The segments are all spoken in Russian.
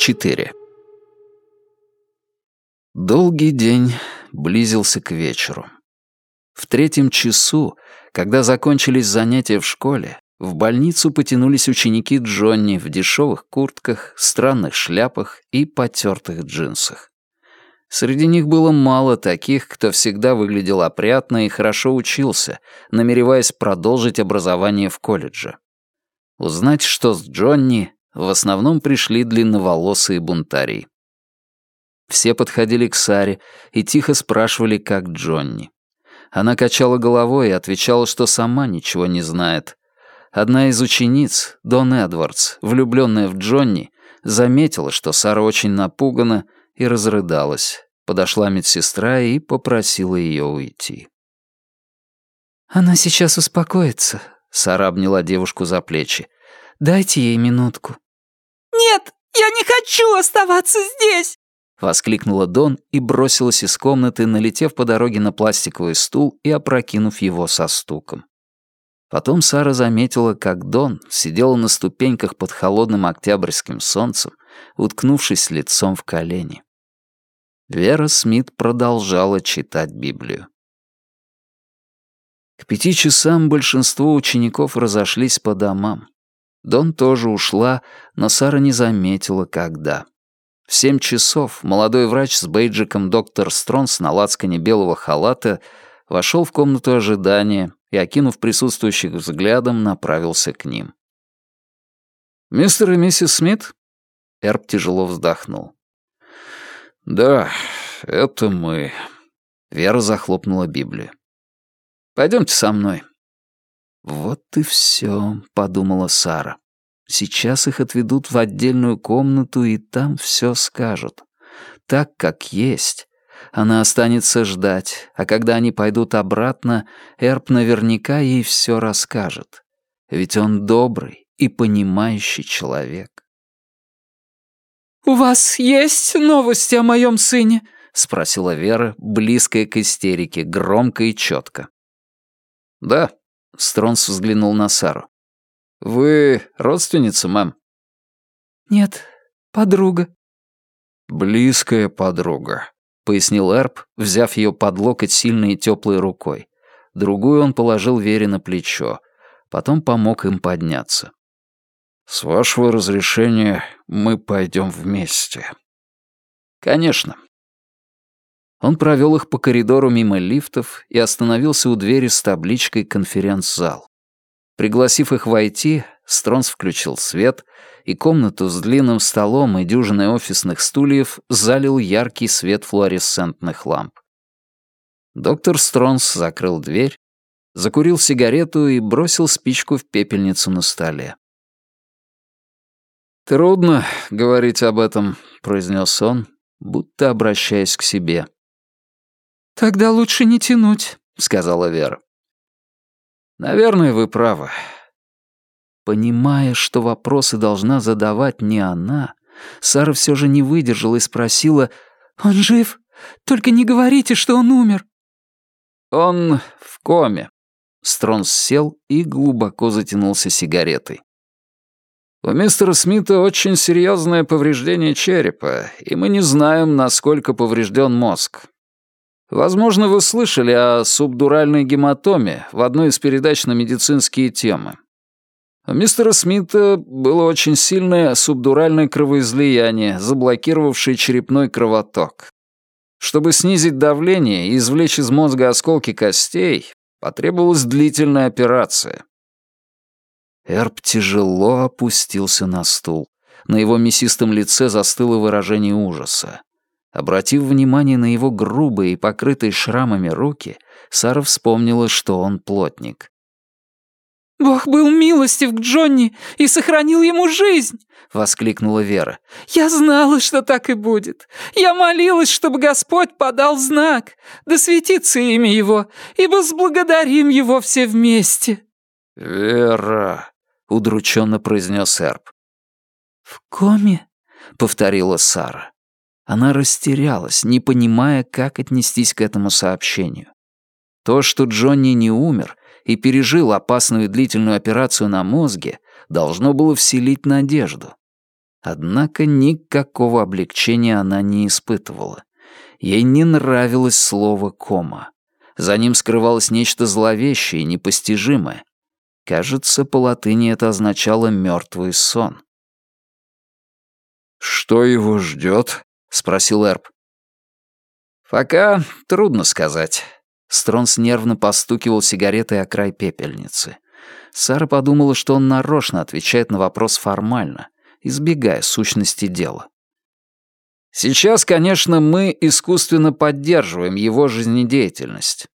4. Долгий день близился к вечеру. В третьем часу, когда закончились занятия в школе, в больницу потянулись ученики Джонни в дешевых куртках, странных шляпах и потертых джинсах. Среди них было мало таких, кто всегда выглядел опрятно и хорошо учился, намереваясь продолжить образование в колледже. Узнать, что с Джонни, в основном пришли длинноволосые бунтари. Все подходили к Саре и тихо спрашивали, как Джонни. Она качала головой и отвечала, что сама ничего не знает, Одна из учениц, Дон Эдвардс, влюбленная в Джонни, заметила, что Сара очень напугана, и разрыдалась. Подошла медсестра и попросила ее уйти. «Она сейчас успокоится», — Сара обняла девушку за плечи. «Дайте ей минутку». «Нет, я не хочу оставаться здесь!» — воскликнула Дон и бросилась из комнаты, налетев по дороге на пластиковый стул и опрокинув его со стуком. Потом Сара заметила, как Дон сидела на ступеньках под холодным октябрьским солнцем, уткнувшись лицом в колени. Вера Смит продолжала читать Библию. К пяти часам большинство учеников разошлись по домам. Дон тоже ушла, но Сара не заметила, когда. В семь часов молодой врач с бейджиком доктор Стронс на лацкане белого халата вошел в комнату ожидания и, окинув присутствующих взглядом, направился к ним. «Мистер и миссис Смит?» Эрб тяжело вздохнул. «Да, это мы». Вера захлопнула Библию. «Пойдемте со мной». «Вот и все», — подумала Сара. «Сейчас их отведут в отдельную комнату, и там все скажут. Так, как есть, она останется ждать, а когда они пойдут обратно, Эрб наверняка ей все расскажет. Ведь он добрый и понимающий человек. «У вас есть новости о моем сыне?» — спросила Вера, близкая к истерике, громко и четко. «Да», — Стронс взглянул на Сару. «Вы родственница, мэм?» «Нет, подруга». «Близкая подруга», — пояснил Эрб, взяв ее под локоть сильной и теплой рукой. Другую он положил Вере на плечо. Потом помог им подняться. «С вашего разрешения мы пойдем вместе». «Конечно». Он провел их по коридору мимо лифтов и остановился у двери с табличкой «Конференц-зал». Пригласив их войти, Стронс включил свет, и комнату с длинным столом и дюжиной офисных стульев залил яркий свет флуоресцентных ламп. Доктор Стронс закрыл дверь, закурил сигарету и бросил спичку в пепельницу на столе. «Трудно говорить об этом», — произнес он, будто обращаясь к себе. «Тогда лучше не тянуть», — сказала Вера. «Наверное, вы правы. Понимая, что вопросы должна задавать не она, Сара все же не выдержала и спросила, «Он жив? Только не говорите, что он умер». «Он в коме». Стронс сел и глубоко затянулся сигаретой. «У мистера Смита очень серьезное повреждение черепа, и мы не знаем, насколько поврежден мозг. Возможно, вы слышали о субдуральной гематоме в одной из передач на медицинские темы. У мистера Смита было очень сильное субдуральное кровоизлияние, заблокировавшее черепной кровоток. Чтобы снизить давление и извлечь из мозга осколки костей, потребовалась длительная операция. Эрб тяжело опустился на стул. На его мясистом лице застыло выражение ужаса. Обратив внимание на его грубые и покрытые шрамами руки, Сара вспомнила, что он плотник. «Бог был милостив к Джонни и сохранил ему жизнь!» — воскликнула Вера. «Я знала, что так и будет. Я молилась, чтобы Господь подал знак. Да светится имя Его, ибо сблагодарим Его все вместе». «Вера», — удрученно произнес Эрб. «В коме?» — повторила Сара. Она растерялась, не понимая, как отнестись к этому сообщению. То, что Джонни не умер, и пережил опасную длительную операцию на мозге, должно было вселить надежду. Однако никакого облегчения она не испытывала. Ей не нравилось слово «кома». За ним скрывалось нечто зловещее и непостижимое. Кажется, по латыни это означало «мертвый сон». «Что его ждет?» — спросил Эрб. «Пока трудно сказать». Стронс нервно постукивал сигаретой о край пепельницы. Сара подумала, что он нарочно отвечает на вопрос формально, избегая сущности дела. Сейчас, конечно, мы искусственно поддерживаем его жизнедеятельность.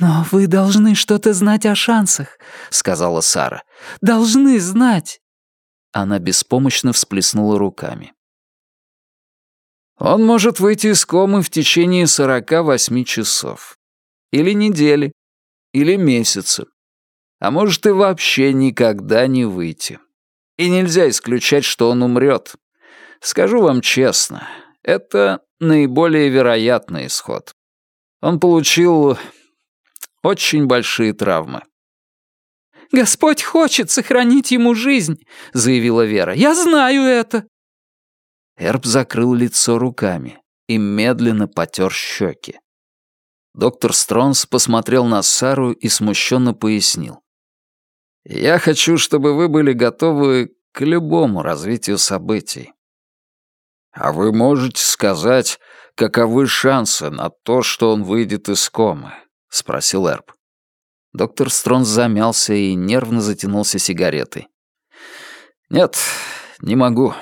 «Но вы должны что-то знать о шансах», — сказала Сара. «Должны знать». Она беспомощно всплеснула руками. Он может выйти из комы в течение 48 часов. Или недели. Или месяца. А может и вообще никогда не выйти. И нельзя исключать, что он умрет. Скажу вам честно, это наиболее вероятный исход. Он получил очень большие травмы. «Господь хочет сохранить ему жизнь», — заявила Вера. «Я знаю это». Эрб закрыл лицо руками и медленно потер щеки. Доктор Стронс посмотрел на Сару и смущенно пояснил. «Я хочу, чтобы вы были готовы к любому развитию событий». «А вы можете сказать, каковы шансы на то, что он выйдет из комы?» — спросил Эрб. Доктор Стронс замялся и нервно затянулся сигаретой. «Нет, не могу»,